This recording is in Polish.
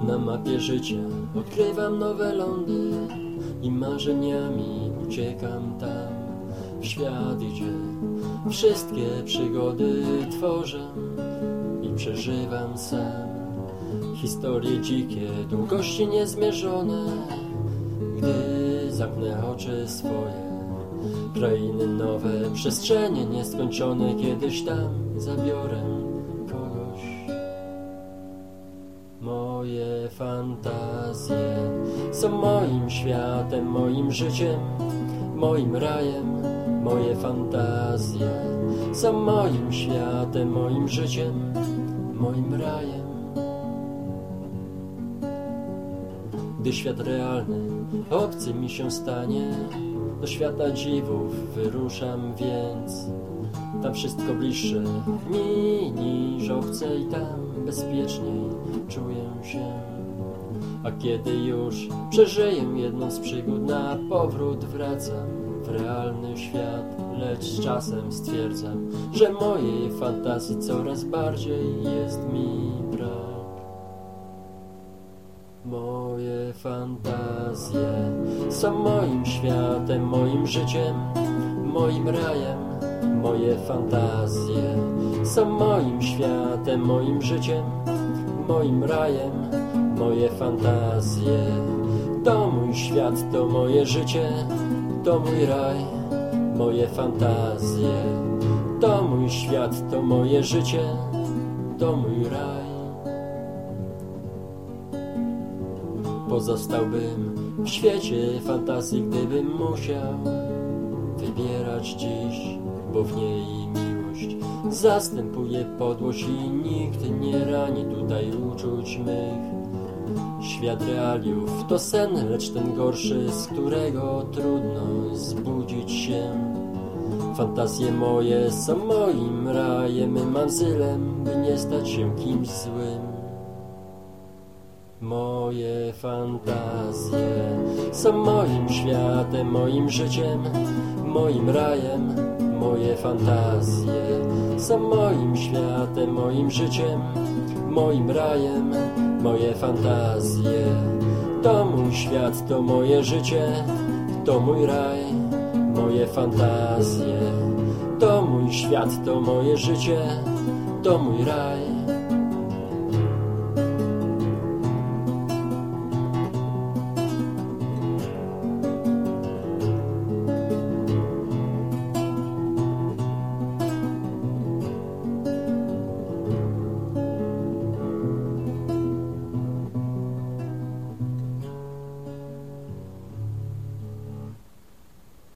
Na mapie życia odkrywam nowe lądy i marzeniami uciekam tam. W świat gdzie wszystkie przygody tworzę i przeżywam sam. Historie dzikie, długości niezmierzone, gdy zamknę oczy swoje. Krainy nowe, przestrzenie nieskończone, kiedyś tam zabiorę Moje fantazje są moim światem, moim życiem, moim rajem. Moje fantazje są moim światem, moim życiem, moim rajem. Gdy świat realny obcy mi się stanie, do świata dziwów wyruszam więc. Tam wszystko bliższe mi niż obce i tam bezpieczniej czuję się. A kiedy już przeżyję jedną z przygód, na powrót wracam w realny świat, lecz z czasem stwierdzam, że mojej fantazji coraz bardziej jest mi brak. Moje fantazje są moim światem, moim życiem, moim rajem. Moje fantazje są moim światem, moim życiem, moim rajem. Moje fantazje to mój świat, to moje życie, to mój raj. Moje fantazje to mój świat, to moje życie, to mój raj. Pozostałbym w świecie fantazji, gdybym musiał wybierać dziś, bo w niej miłość zastępuje podłość i nikt nie rani tutaj uczuć mych. Świat realiów to sen, lecz ten gorszy, z którego trudno zbudzić się. Fantazje moje są moim rajem, manzylem, by nie stać się kimś złym. Moje fantazje są moim światem, moim życiem, moim rajem. Moje fantazje są moim światem, moim życiem, moim rajem. Moje fantazje to mój świat, to moje życie, to mój raj. Moje fantazje to mój świat, to moje życie, to mój raj.